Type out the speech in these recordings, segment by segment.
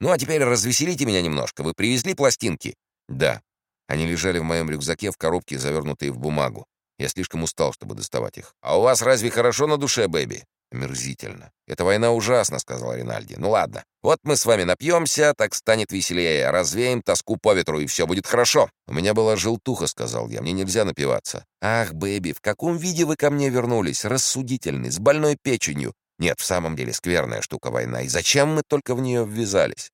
Ну а теперь развеселите меня немножко. Вы привезли пластинки?» «Да». Они лежали в моем рюкзаке в коробке, завернутые в бумагу. Я слишком устал, чтобы доставать их. «А у вас разве хорошо на душе, Бэби?» «Омерзительно. Эта война ужасна», — сказал Ринальди. «Ну ладно. Вот мы с вами напьемся, так станет веселее. Развеем тоску по ветру, и все будет хорошо». «У меня была желтуха», — сказал я. «Мне нельзя напиваться». «Ах, Бэби, в каком виде вы ко мне вернулись? Рассудительный, с больной печенью. Нет, в самом деле скверная штука война. И зачем мы только в нее ввязались?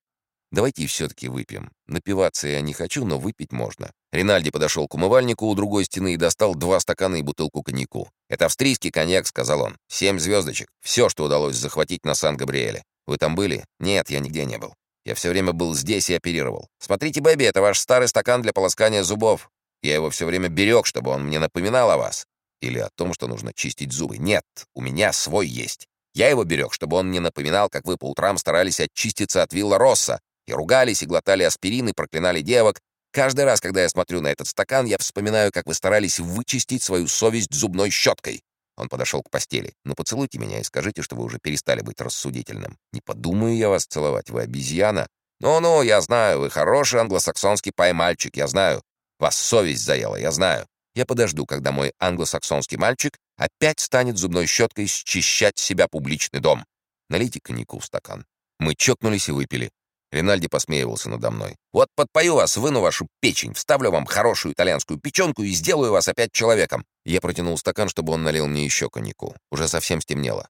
Давайте все-таки выпьем. Напиваться я не хочу, но выпить можно. Ринальди подошел к умывальнику у другой стены и достал два стакана и бутылку коньяку. «Это австрийский коньяк», — сказал он. «Семь звездочек. Все, что удалось захватить на Сан-Габриэле. Вы там были? Нет, я нигде не был. Я все время был здесь и оперировал. Смотрите, Бэби, это ваш старый стакан для полоскания зубов. Я его все время берег, чтобы он мне напоминал о вас. Или о том, что нужно чистить зубы. Нет, у меня свой есть. Я его берег, чтобы он мне напоминал, как вы по утрам старались очиститься от Вилла Росса, и ругались, и глотали аспирин, и проклинали девок. Каждый раз, когда я смотрю на этот стакан, я вспоминаю, как вы старались вычистить свою совесть зубной щеткой. Он подошел к постели. «Ну, поцелуйте меня и скажите, что вы уже перестали быть рассудительным. Не подумаю я вас целовать, вы обезьяна. Ну-ну, я знаю, вы хороший англосаксонский поймальчик, я знаю. Вас совесть заела, я знаю. Я подожду, когда мой англосаксонский мальчик опять станет зубной щеткой счищать себя публичный дом. Налейте коньяку в стакан. Мы чокнулись и выпили. Ринальди посмеивался надо мной. «Вот подпою вас, выну вашу печень, вставлю вам хорошую итальянскую печенку и сделаю вас опять человеком». Я протянул стакан, чтобы он налил мне еще коньяку. Уже совсем стемнело.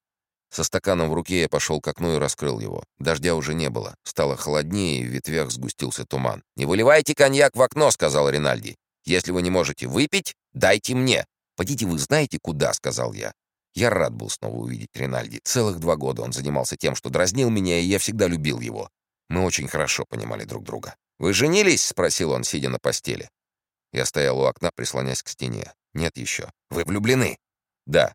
Со стаканом в руке я пошел к окну и раскрыл его. Дождя уже не было. Стало холоднее, и в ветвях сгустился туман. «Не выливайте коньяк в окно», — сказал Ринальди. «Если вы не можете выпить, дайте мне». «Пойдите вы знаете куда», — сказал я. Я рад был снова увидеть Ринальди. Целых два года он занимался тем, что дразнил меня, и я всегда любил его. Мы очень хорошо понимали друг друга. «Вы женились?» — спросил он, сидя на постели. Я стоял у окна, прислонясь к стене. «Нет еще». «Вы влюблены?» «Да».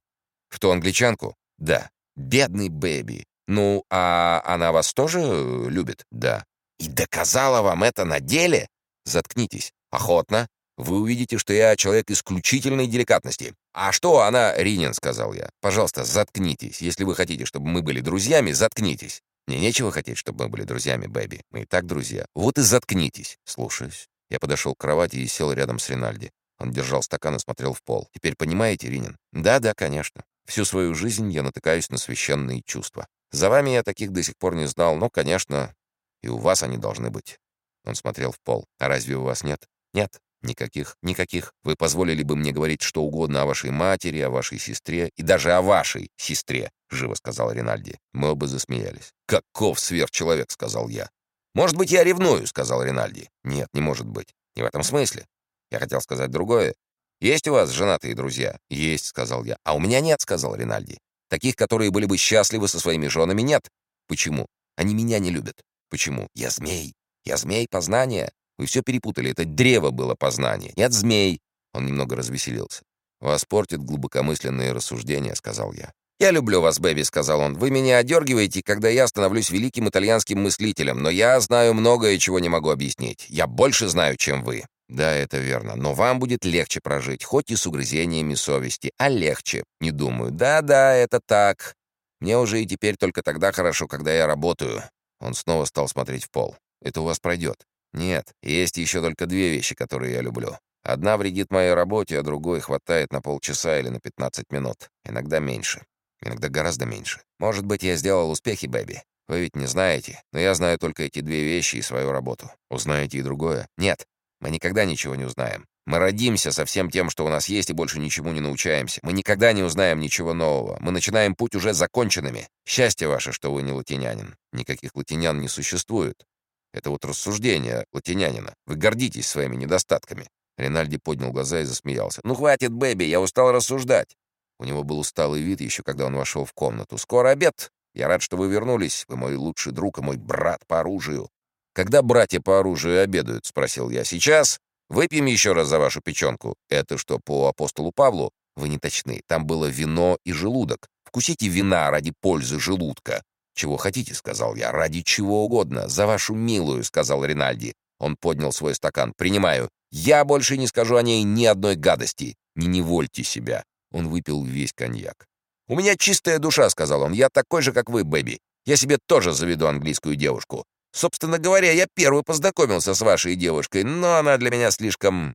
«В ту англичанку?» «Да». «Бедный Бэби. Ну, а она вас тоже любит?» «Да». «И доказала вам это на деле?» «Заткнитесь. Охотно. Вы увидите, что я человек исключительной деликатности. А что она, Ринин, сказал я. Пожалуйста, заткнитесь. Если вы хотите, чтобы мы были друзьями, заткнитесь. Мне нечего хотеть, чтобы мы были друзьями, Бэби. Мы и так друзья. Вот и заткнитесь. Слушаюсь. Я подошел к кровати и сел рядом с Ринальди. Он держал стакан и смотрел в пол. Теперь понимаете, Ринин? Да, да, конечно. Всю свою жизнь я натыкаюсь на священные чувства. За вами я таких до сих пор не знал, но, конечно, и у вас они должны быть. Он смотрел в пол. А разве у вас нет? Нет. Никаких, никаких. Вы позволили бы мне говорить что угодно о вашей матери, о вашей сестре и даже о вашей сестре, — живо сказал Ринальди. Мы оба засмеялись. «Каков сверхчеловек», — сказал я. «Может быть, я ревную», — сказал Ринальди. «Нет, не может быть. Не в этом смысле. Я хотел сказать другое. Есть у вас женатые друзья?» «Есть», — сказал я. «А у меня нет», — сказал Ринальди. «Таких, которые были бы счастливы со своими женами, нет. Почему? Они меня не любят. Почему? Я змей. Я змей познания. Вы все перепутали, это древо было познание. Нет змей!» Он немного развеселился. «Вас портит глубокомысленные рассуждения», — сказал я. «Я люблю вас, Бэби», — сказал он. «Вы меня одергиваете, когда я становлюсь великим итальянским мыслителем, но я знаю многое, чего не могу объяснить. Я больше знаю, чем вы». «Да, это верно. Но вам будет легче прожить, хоть и с угрызениями совести, а легче, не думаю. Да-да, это так. Мне уже и теперь только тогда хорошо, когда я работаю». Он снова стал смотреть в пол. «Это у вас пройдет. Нет, есть еще только две вещи, которые я люблю. Одна вредит моей работе, а другой хватает на полчаса или на 15 минут. Иногда меньше. Иногда гораздо меньше. Может быть, я сделал успехи, Бэби. Вы ведь не знаете, но я знаю только эти две вещи и свою работу. Узнаете и другое? Нет, мы никогда ничего не узнаем. Мы родимся со всем тем, что у нас есть, и больше ничему не научаемся. Мы никогда не узнаем ничего нового. Мы начинаем путь уже законченными. Счастье ваше, что вы не латинянин. Никаких латинян не существует. Это вот рассуждение латинянина. Вы гордитесь своими недостатками». Ринальди поднял глаза и засмеялся. «Ну хватит, Бэби, я устал рассуждать». У него был усталый вид еще, когда он вошел в комнату. «Скоро обед. Я рад, что вы вернулись. Вы мой лучший друг и мой брат по оружию». «Когда братья по оружию обедают?» — спросил я. «Сейчас? Выпьем еще раз за вашу печенку». «Это что, по апостолу Павлу?» «Вы не точны. Там было вино и желудок. Вкусите вина ради пользы желудка. «Чего хотите?» — сказал я. «Ради чего угодно. За вашу милую», — сказал Ринальди. Он поднял свой стакан. «Принимаю. Я больше не скажу о ней ни одной гадости. Не невольте себя». Он выпил весь коньяк. «У меня чистая душа», — сказал он. «Я такой же, как вы, Бэби. Я себе тоже заведу английскую девушку. Собственно говоря, я первый познакомился с вашей девушкой, но она для меня слишком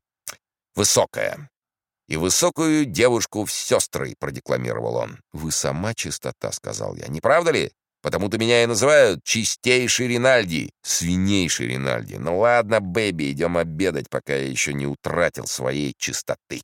высокая. И высокую девушку в сестры, продекламировал он. Вы сама чистота, сказал я. Не правда ли? Потому-то меня и называют чистейший Ринальди, свинейший Ринальди. Ну ладно, бэби, идем обедать, пока я еще не утратил своей чистоты.